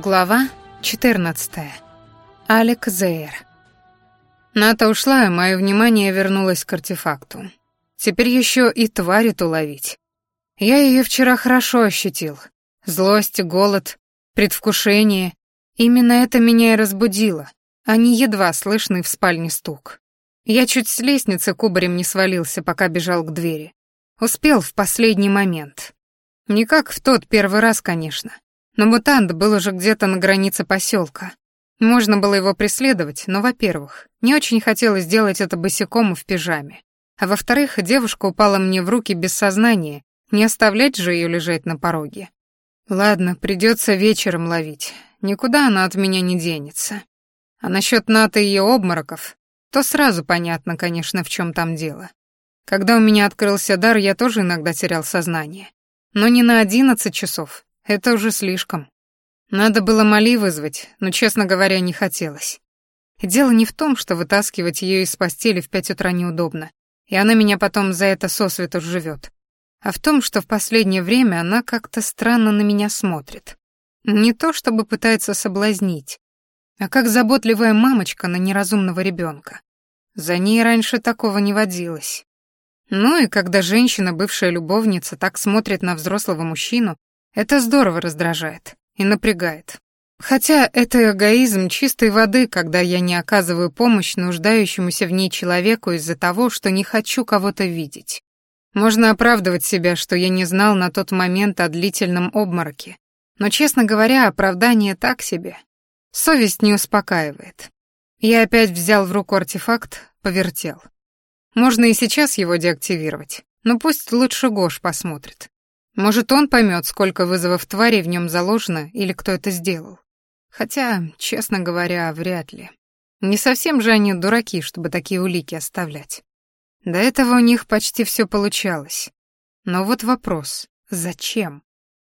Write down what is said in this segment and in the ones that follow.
Глава 14. Алек Зейр. Ната ушла, и мое внимание вернулось к артефакту. Теперь еще и тварь эту ловить. Я ее вчера хорошо ощутил. Злость, голод, предвкушение. Именно это меня и разбудило, а не едва слышный в спальне стук. Я чуть с лестницы кубарем не свалился, пока бежал к двери. Успел в последний момент. Не как в тот первый раз, конечно. Но мутант был уже где-то на границе поселка. Можно было его преследовать, но, во-первых, не очень хотелось делать это босиком в пижаме. А во-вторых, девушка упала мне в руки без сознания, не оставлять же ее лежать на пороге. Ладно, придется вечером ловить. Никуда она от меня не денется. А насчет Ната и ее обмороков, то сразу понятно, конечно, в чем там дело. Когда у меня открылся дар, я тоже иногда терял сознание. Но не на одиннадцать часов, это уже слишком. Надо было Мали вызвать, но, честно говоря, не хотелось. дело не в том, что вытаскивать ее из постели в пять утра неудобно, и она меня потом за это сосвету живет, а в том, что в последнее время она как-то странно на меня смотрит. Не то, чтобы пытается соблазнить, а как заботливая мамочка на неразумного ребенка. За ней раньше такого не водилось. Ну и когда женщина, бывшая любовница, так смотрит на взрослого мужчину, это здорово раздражает и напрягает. Хотя это эгоизм чистой воды, когда я не оказываю помощь нуждающемуся в ней человеку из-за того, что не хочу кого-то видеть. Можно оправдывать себя, что я не знал на тот момент о длительном обмороке. Но, честно говоря, оправдание так себе. Совесть не успокаивает. Я опять взял в руку артефакт, повертел. Можно и сейчас его деактивировать, но пусть лучше Гош посмотрит. Может, он поймет, сколько вызовов тварей в нем заложено или кто это сделал. Хотя, честно говоря, вряд ли. Не совсем же они дураки, чтобы такие улики оставлять. До этого у них почти все получалось. Но вот вопрос, зачем?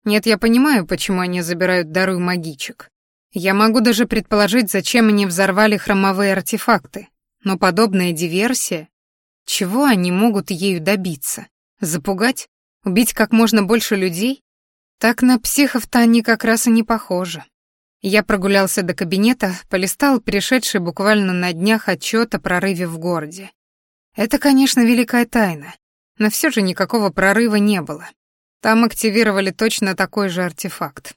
Нет, я понимаю, почему они забирают дары магичек. Я могу даже предположить, зачем они взорвали хромовые артефакты. Но подобная диверсия... Чего они могут ею добиться? Запугать? Убить как можно больше людей? Так на психов-то они как раз и не похожи. Я прогулялся до кабинета, полистал пришедший буквально на днях отчет о прорыве в городе. Это, конечно, великая тайна, но все же никакого прорыва не было. Там активировали точно такой же артефакт.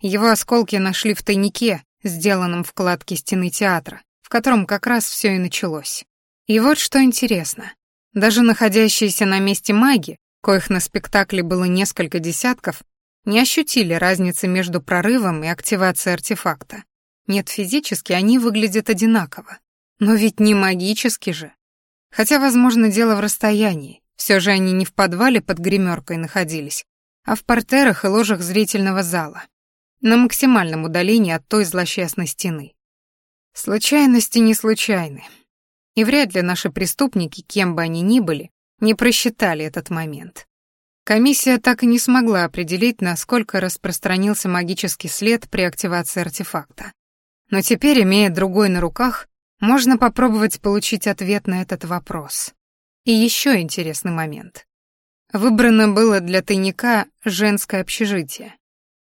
Его осколки нашли в тайнике, сделанном в кладке стены театра, в котором как раз все и началось. И вот что интересно. Даже находящиеся на месте маги коих на спектакле было несколько десятков, не ощутили разницы между прорывом и активацией артефакта. Нет, физически они выглядят одинаково. Но ведь не магически же. Хотя, возможно, дело в расстоянии. Все же они не в подвале под гримеркой находились, а в портерах и ложах зрительного зала. На максимальном удалении от той злосчастной стены. Случайности не случайны. И вряд ли наши преступники, кем бы они ни были, не просчитали этот момент. Комиссия так и не смогла определить, насколько распространился магический след при активации артефакта. Но теперь, имея другой на руках, можно попробовать получить ответ на этот вопрос. И еще интересный момент. Выбрано было для тайника женское общежитие.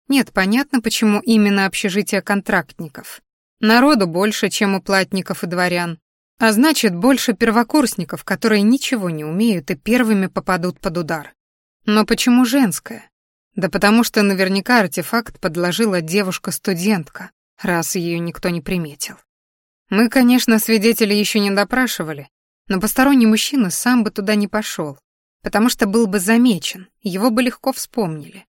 Нет, понятно, почему именно общежитие контрактников. Народу больше, чем у платников и дворян, а значит, больше первокурсников, которые ничего не умеют и первыми попадут под удар. Но почему женская? Да потому что наверняка артефакт подложила девушка-студентка, раз ее никто не приметил. Мы, конечно, свидетелей еще не допрашивали, но посторонний мужчина сам бы туда не пошел, потому что был бы замечен, его бы легко вспомнили.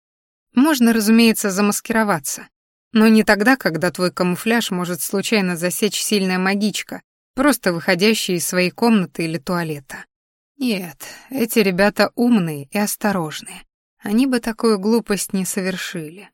Можно, разумеется, замаскироваться, но не тогда, когда твой камуфляж может случайно засечь сильная магичка, просто выходящие из своей комнаты или туалета. Нет, эти ребята умные и осторожные. Они бы такую глупость не совершили.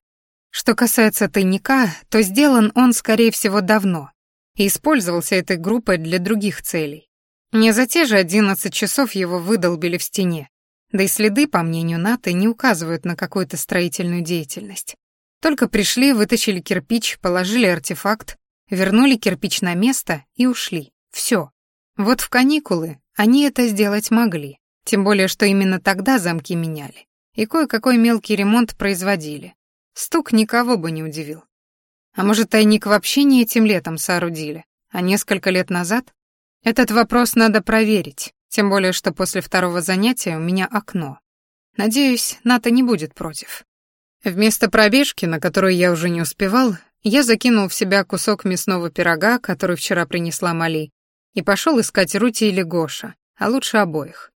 Что касается тайника, то сделан он, скорее всего, давно и использовался этой группой для других целей. Не за те же 11 часов его выдолбили в стене, да и следы, по мнению НАТО, не указывают на какую-то строительную деятельность. Только пришли, вытащили кирпич, положили артефакт, вернули кирпич на место и ушли. Все. Вот в каникулы они это сделать могли, тем более что именно тогда замки меняли и кое-какой мелкий ремонт производили. Стук никого бы не удивил. А может, тайник вообще не этим летом соорудили, а несколько лет назад? Этот вопрос надо проверить, тем более, что после второго занятия у меня окно. Надеюсь, Ната не будет против. Вместо пробежки, на которую я уже не успевал, я закинул в себя кусок мясного пирога, который вчера принесла Мали, и пошел искать Рути или Гоша, а лучше обоих.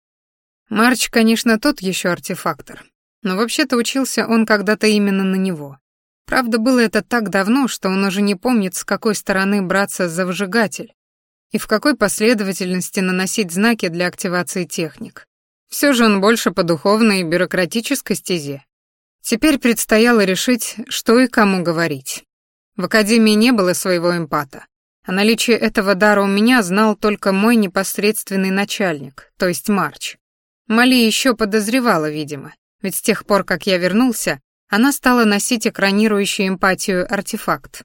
Марч, конечно, тот еще артефактор, но вообще-то учился он когда-то именно на него. Правда, было это так давно, что он уже не помнит, с какой стороны браться за выжигатель и в какой последовательности наносить знаки для активации техник. Все же он больше по духовной и бюрократической стезе. Теперь предстояло решить, что и кому говорить. В академии не было своего эмпата. О наличии этого дара у меня знал только мой непосредственный начальник, то есть Марч. Мали еще подозревала, видимо, ведь с тех пор, как я вернулся, она стала носить экранирующую эмпатию артефакт.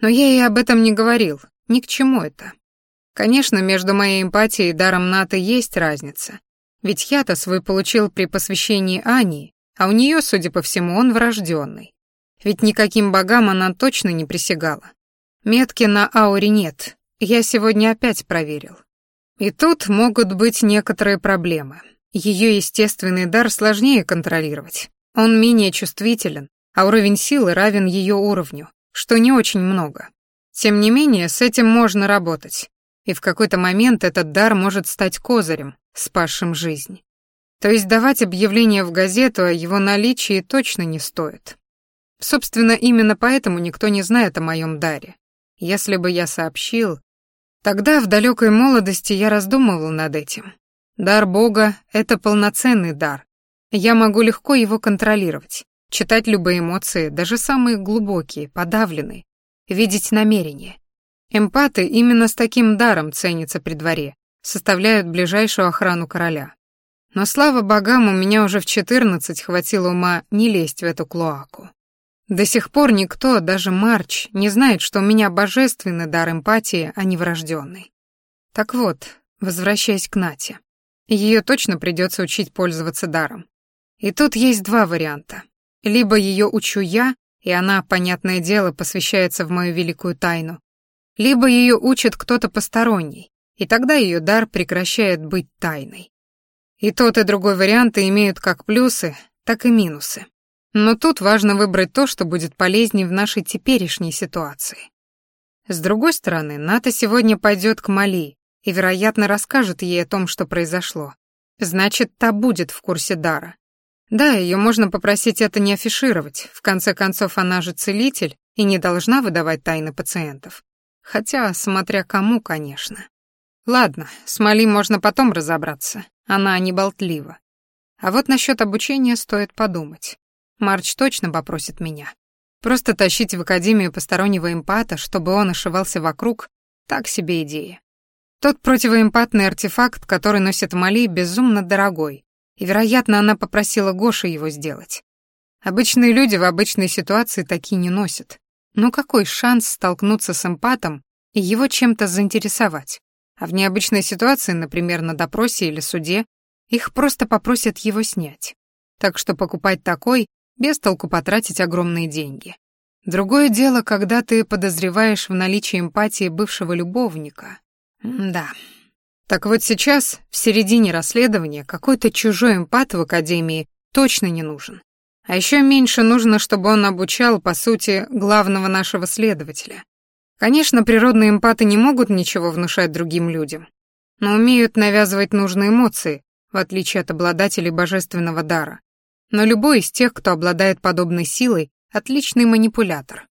Но я ей об этом не говорил, ни к чему это. Конечно, между моей эмпатией и даром НАТО есть разница. Ведь я-то свой получил при посвящении Ани, а у нее, судя по всему, он врожденный. Ведь никаким богам она точно не присягала. Метки на ауре нет, я сегодня опять проверил. И тут могут быть некоторые проблемы. Ее естественный дар сложнее контролировать. Он менее чувствителен, а уровень силы равен ее уровню, что не очень много. Тем не менее, с этим можно работать. И в какой-то момент этот дар может стать козырем, спасшим жизнь. То есть давать объявление в газету о его наличии точно не стоит. Собственно, именно поэтому никто не знает о моем даре. Если бы я сообщил, тогда в далекой молодости я раздумывал над этим. Дар Бога — это полноценный дар. Я могу легко его контролировать, читать любые эмоции, даже самые глубокие, подавленные, видеть намерения. Эмпаты именно с таким даром ценятся при дворе, составляют ближайшую охрану короля. Но слава богам, у меня уже в четырнадцать хватило ума не лезть в эту клоаку. До сих пор никто, даже Марч, не знает, что у меня божественный дар эмпатии, а не врожденный. Так вот, возвращаясь к Нате. Ее точно придется учить пользоваться даром. И тут есть два варианта. Либо ее учу я, и она, понятное дело, посвящается в мою великую тайну, либо ее учит кто-то посторонний, и тогда ее дар прекращает быть тайной. И тот, и другой варианты имеют как плюсы, так и минусы. Но тут важно выбрать то, что будет полезнее в нашей теперешней ситуации. С другой стороны, Ната сегодня пойдет к Мали, и, вероятно, расскажет ей о том, что произошло. Значит, та будет в курсе дара. Да, ее можно попросить это не афишировать, в конце концов, она же целитель и не должна выдавать тайны пациентов. Хотя, смотря кому, конечно. Ладно, с Мали можно потом разобраться, она не болтлива. А вот насчет обучения стоит подумать. Марч точно попросит меня. Просто тащить в академию постороннего эмпата, чтобы он ошивался вокруг, так себе идея. Тот противоэмпатный артефакт, который носит Мали, безумно дорогой, и, вероятно, она попросила Гоши его сделать. Обычные люди в обычной ситуации такие не носят. Но какой шанс столкнуться с эмпатом и его чем-то заинтересовать? А в необычной ситуации, например, на допросе или суде, их просто попросят его снять. Так что покупать такой, без толку потратить огромные деньги. Другое дело, когда ты подозреваешь в наличии эмпатии бывшего любовника, да. Так вот сейчас, в середине расследования, какой-то чужой эмпат в Академии точно не нужен. А еще меньше нужно, чтобы он обучал, по сути, главного нашего следователя. Конечно, природные эмпаты не могут ничего внушать другим людям, но умеют навязывать нужные эмоции, в отличие от обладателей божественного дара. Но любой из тех, кто обладает подобной силой, отличный манипулятор.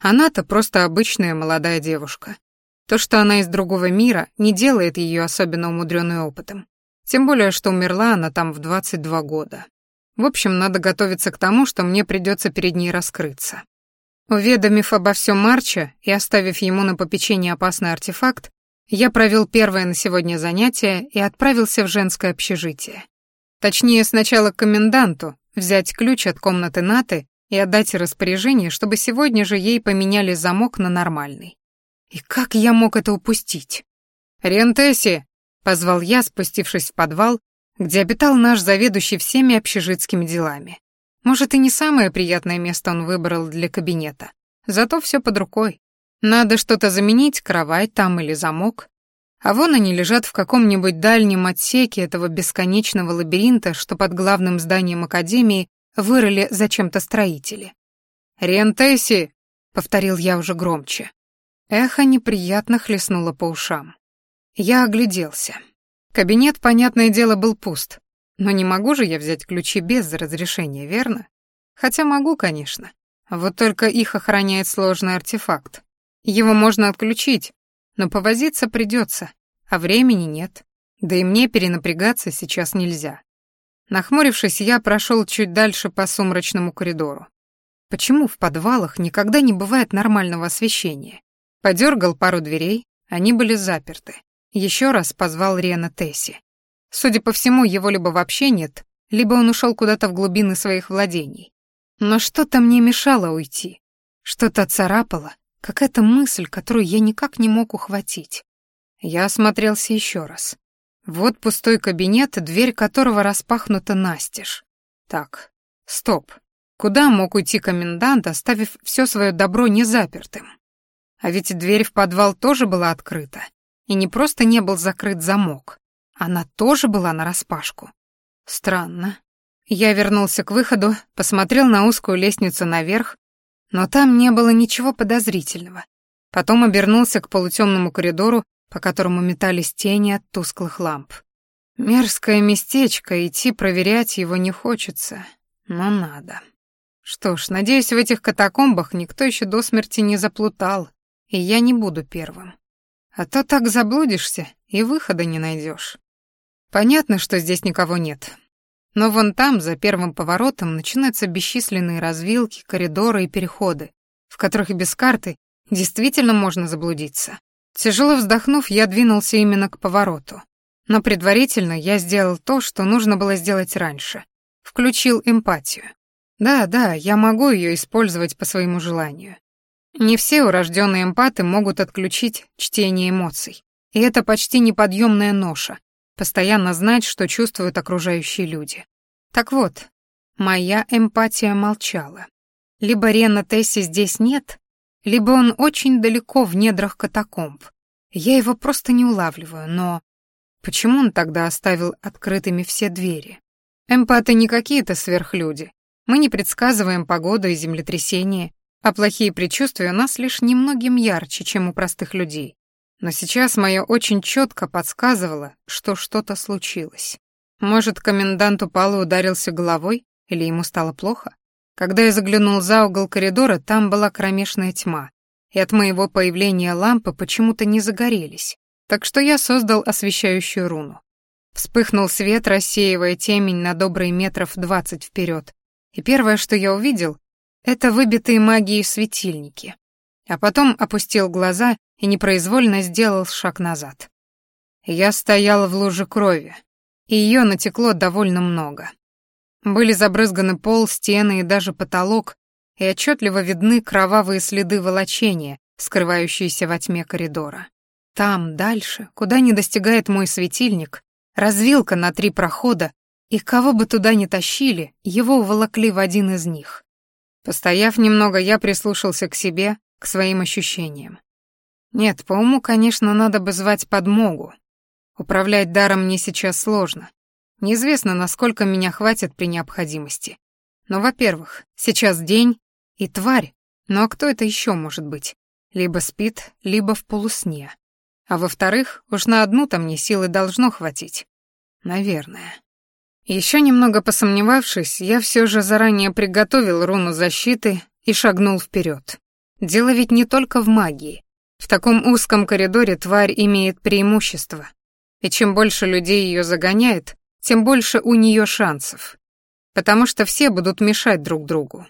Она-то просто обычная молодая девушка. То, что она из другого мира, не делает ее особенно умудренной опытом. Тем более, что умерла она там в 22 года. В общем, надо готовиться к тому, что мне придется перед ней раскрыться. Уведомив обо всем Марча и оставив ему на попечение опасный артефакт, я провел первое на сегодня занятие и отправился в женское общежитие. Точнее, сначала к коменданту, взять ключ от комнаты Наты и отдать распоряжение, чтобы сегодня же ей поменяли замок на нормальный. И как я мог это упустить? «Рентесси!» — позвал я, спустившись в подвал, где обитал наш заведующий всеми общежитскими делами. Может, и не самое приятное место он выбрал для кабинета, Зато все под рукой. Надо что-то заменить, кровать там или замок. А вон они лежат в каком-нибудь дальнем отсеке этого бесконечного лабиринта, что под главным зданием Академии вырыли зачем-то строители. «Рентесси!» — повторил я уже громче. Эхо неприятно хлестнуло по ушам. Я огляделся. Кабинет, понятное дело, был пуст. Но не могу же я взять ключи без разрешения, верно? Хотя могу, конечно. Вот только их охраняет сложный артефакт. Его можно отключить, но повозиться придется, а времени нет. Да и мне перенапрягаться сейчас нельзя. Нахмурившись, я прошел чуть дальше по сумрачному коридору. Почему в подвалах никогда не бывает нормального освещения? Подергал пару дверей, они были заперты. Еще раз позвал Рена Тесси. Судя по всему, его либо вообще нет, либо он ушел куда-то в глубины своих владений. Но что-то мне мешало уйти. Что-то царапало, Какая-то мысль, которую я никак не мог ухватить. Я осмотрелся еще раз. Вот пустой кабинет, дверь которого распахнута настежь. Так, стоп. Куда мог уйти комендант, оставив все свое добро незапертым? А ведь дверь в подвал тоже была открыта. И не просто не был закрыт замок. Она тоже была нараспашку. Странно. Я вернулся к выходу, посмотрел на узкую лестницу наверх но там не было ничего подозрительного. Потом обернулся к полутемному коридору, по которому метались тени от тусклых ламп. Мерзкое местечко, идти проверять его не хочется, но надо. Что ж, надеюсь, в этих катакомбах никто еще до смерти не заплутал, и я не буду первым. А то так заблудишься и выхода не найдешь. Понятно, что здесь никого нет. Но вон там, за первым поворотом, начинаются бесчисленные развилки, коридоры и переходы, в которых без карты действительно можно заблудиться. Тяжело вздохнув, я двинулся именно к повороту. Но предварительно я сделал то, что нужно было сделать раньше. Включил эмпатию. Да, да, я могу ее использовать по своему желанию. Не все урожденные эмпаты могут отключить чтение эмоций. И это почти неподъемная ноша, постоянно знать, что чувствуют окружающие люди. Так вот, моя эмпатия молчала. Либо Рена Тесси здесь нет, либо он очень далеко в недрах катакомб. Я его просто не улавливаю, но... Почему он тогда оставил открытыми все двери? Эмпаты не какие-то сверхлюди. Мы не предсказываем погоду и землетрясения, а плохие предчувствия у нас лишь немногим ярче, чем у простых людей. Но сейчас мое очень четко подсказывало, что что-то случилось. Может, комендант упал и ударился головой, или ему стало плохо? Когда я заглянул за угол коридора, там была кромешная тьма, и от моего появления лампы почему-то не загорелись, так что я создал освещающую руну. Вспыхнул свет, рассеивая темень на добрые метров двадцать вперед, и первое, что я увидел, это выбитые магией светильники. А потом опустил глаза и непроизвольно сделал шаг назад. Я стоял в луже крови, и ее натекло довольно много. Были забрызганы пол, стены и даже потолок, и отчетливо видны кровавые следы волочения, скрывающиеся во тьме коридора. Там, дальше, куда не достигает мой светильник, развилка на три прохода, и кого бы туда ни тащили, его уволокли в один из них. Постояв немного, я прислушался к себе, к своим ощущениям. Нет, по уму, конечно, надо бы звать подмогу. Управлять даром мне сейчас сложно. Неизвестно, насколько меня хватит при необходимости. Но, во-первых, сейчас день и тварь, ну а кто это еще может быть? Либо спит, либо в полусне. А во-вторых, уж на одну-то мне силы должно хватить. Наверное. Еще немного посомневавшись, я все же заранее приготовил руну защиты и шагнул вперед. Дело ведь не только в магии. В таком узком коридоре тварь имеет преимущество, и чем больше людей ее загоняет, тем больше у нее шансов, потому что все будут мешать друг другу.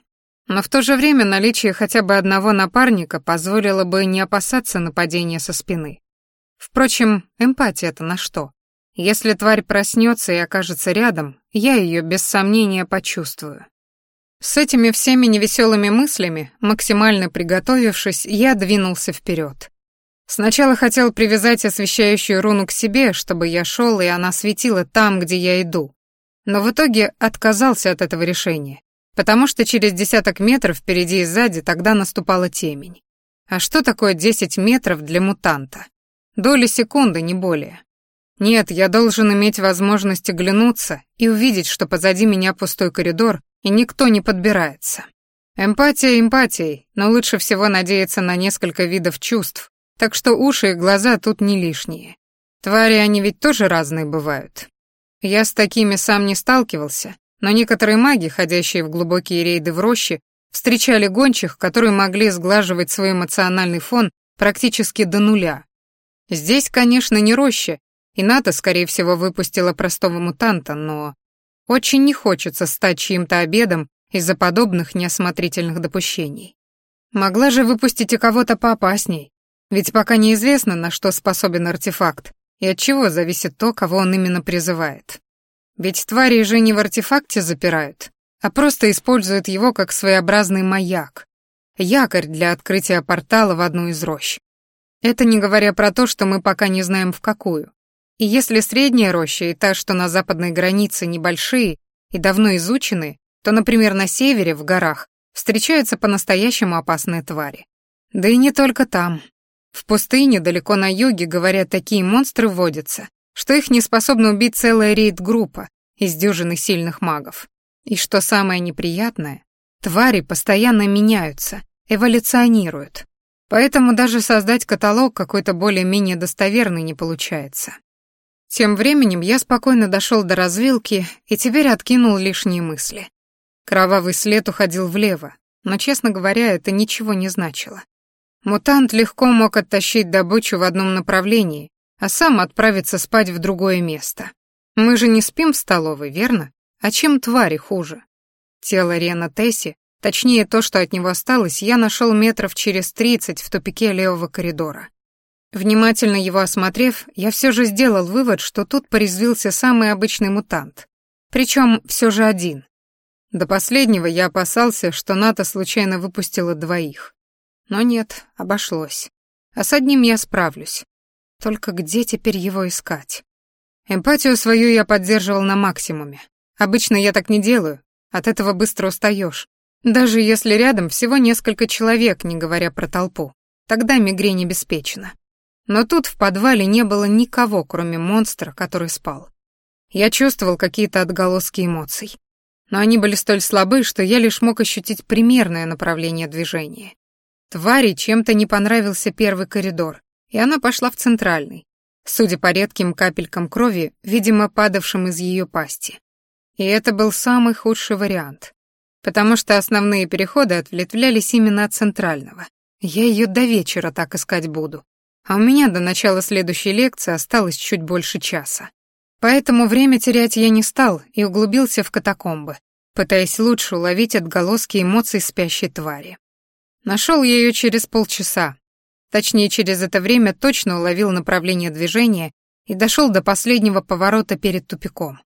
Но в то же время наличие хотя бы одного напарника позволило бы не опасаться нападения со спины. Впрочем, эмпатия-то на что? Если тварь проснется и окажется рядом, я ее без сомнения почувствую. С этими всеми невеселыми мыслями, максимально приготовившись, я двинулся вперед. Сначала хотел привязать освещающую руну к себе, чтобы я шел, и она светила там, где я иду. Но в итоге отказался от этого решения, потому что через десяток метров впереди и сзади тогда наступала темень. А что такое 10 метров для мутанта? Доли секунды, не более. Нет, я должен иметь возможность оглянуться и увидеть, что позади меня пустой коридор, и никто не подбирается. Эмпатия эмпатией, но лучше всего надеяться на несколько видов чувств, так что уши и глаза тут не лишние. Твари они ведь тоже разные бывают. Я с такими сам не сталкивался, но некоторые маги, ходящие в глубокие рейды в роще, встречали гончих, которые могли сглаживать свой эмоциональный фон практически до нуля. Здесь, конечно, не роща, и НАТО, скорее всего, выпустила простого мутанта, но очень не хочется стать чьим-то обедом из-за подобных неосмотрительных допущений. Могла же выпустить и кого-то поопасней, ведь пока неизвестно, на что способен артефакт и от чего зависит то, кого он именно призывает. Ведь твари же не в артефакте запирают, а просто используют его как своеобразный маяк, якорь для открытия портала в одну из рощ. Это не говоря про то, что мы пока не знаем в какую. И если средняя роща и та, что на западной границе, небольшие и давно изучены, то, например, на севере, в горах, встречаются по-настоящему опасные твари. Да и не только там. В пустыне, далеко на юге, говорят, такие монстры водятся, что их не способна убить целая рейд-группа из дюжины сильных магов. И что самое неприятное, твари постоянно меняются, эволюционируют. Поэтому даже создать каталог какой-то более-менее достоверный не получается. Тем временем я спокойно дошел до развилки и теперь откинул лишние мысли. Кровавый след уходил влево, но, честно говоря, это ничего не значило. Мутант легко мог оттащить добычу в одном направлении, а сам отправиться спать в другое место. Мы же не спим в столовой, верно? А чем твари хуже? Тело Рена Тесси, точнее то, что от него осталось, я нашел метров через тридцать в тупике левого коридора. Внимательно его осмотрев, я все же сделал вывод, что тут порезвился самый обычный мутант. Причем все же один. До последнего я опасался, что НАТО случайно выпустила двоих. Но нет, обошлось. А с одним я справлюсь. Только где теперь его искать? Эмпатию свою я поддерживал на максимуме. Обычно я так не делаю, от этого быстро устаешь. Даже если рядом всего несколько человек, не говоря про толпу. Тогда мигрень обеспечена. Но тут в подвале не было никого, кроме монстра, который спал. Я чувствовал какие-то отголоски эмоций. Но они были столь слабы, что я лишь мог ощутить примерное направление движения. Твари чем-то не понравился первый коридор, и она пошла в центральный, судя по редким капелькам крови, видимо, падавшим из ее пасти. И это был самый худший вариант, потому что основные переходы ответвлялись именно от центрального. Я ее до вечера так искать буду а у меня до начала следующей лекции осталось чуть больше часа. Поэтому время терять я не стал и углубился в катакомбы, пытаясь лучше уловить отголоски эмоций спящей твари. Нашел я ее через полчаса. Точнее, через это время точно уловил направление движения и дошел до последнего поворота перед тупиком.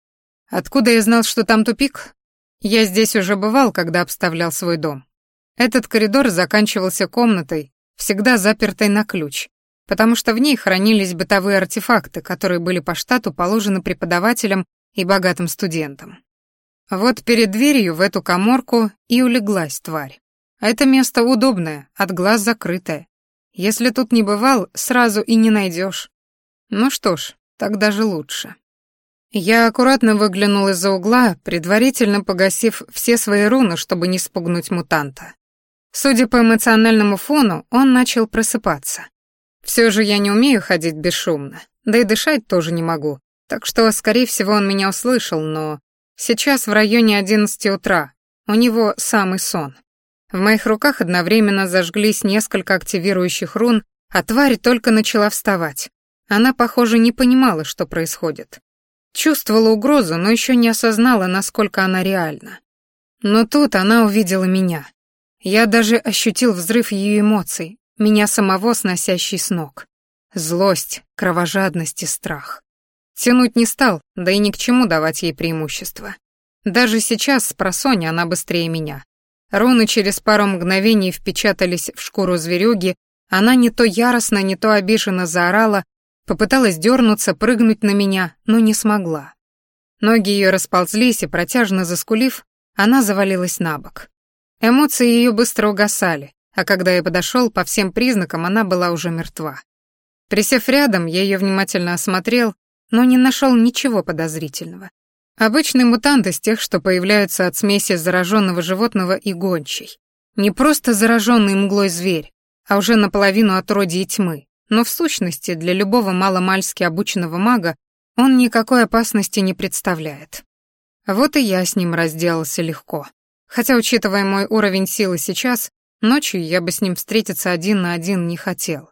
Откуда я знал, что там тупик? Я здесь уже бывал, когда обставлял свой дом. Этот коридор заканчивался комнатой, всегда запертой на ключ, потому что в ней хранились бытовые артефакты, которые были по штату положены преподавателям и богатым студентам. Вот перед дверью в эту коморку и улеглась тварь. А это место удобное, от глаз закрытое. Если тут не бывал, сразу и не найдешь. Ну что ж, так даже лучше. Я аккуратно выглянул из-за угла, предварительно погасив все свои руны, чтобы не спугнуть мутанта. Судя по эмоциональному фону, он начал просыпаться. Все же я не умею ходить бесшумно, да и дышать тоже не могу, так что, скорее всего, он меня услышал, но сейчас в районе одиннадцати утра, у него самый сон. В моих руках одновременно зажглись несколько активирующих рун, а тварь только начала вставать. Она, похоже, не понимала, что происходит. Чувствовала угрозу, но еще не осознала, насколько она реальна. Но тут она увидела меня. Я даже ощутил взрыв ее эмоций, меня самого сносящий с ног. Злость, кровожадность и страх. Тянуть не стал, да и ни к чему давать ей преимущество. Даже сейчас с просони она быстрее меня. Руны через пару мгновений впечатались в шкуру зверюги, она не то яростно, не то обиженно заорала, попыталась дернуться, прыгнуть на меня, но не смогла. Ноги ее расползлись, и протяжно заскулив, она завалилась на бок. Эмоции ее быстро угасали, а когда я подошел, по всем признакам она была уже мертва. Присев рядом, я ее внимательно осмотрел, но не нашел ничего подозрительного. Обычный мутант из тех, что появляются от смеси зараженного животного и гончей. Не просто зараженный мглой зверь, а уже наполовину отродье тьмы. Но в сущности для любого маломальски обученного мага он никакой опасности не представляет. Вот и я с ним разделался легко. Хотя, учитывая мой уровень силы сейчас, ночью я бы с ним встретиться один на один не хотел.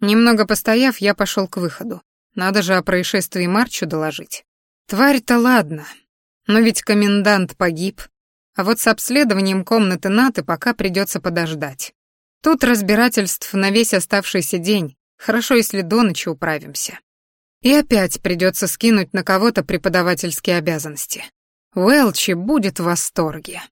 Немного постояв, я пошел к выходу. Надо же о происшествии Марчу доложить. Тварь-то ладно, но ведь комендант погиб, а вот с обследованием комнаты Наты пока придется подождать. Тут разбирательств на весь оставшийся день, хорошо, если до ночи управимся. И опять придется скинуть на кого-то преподавательские обязанности. Уэлчи будет в восторге.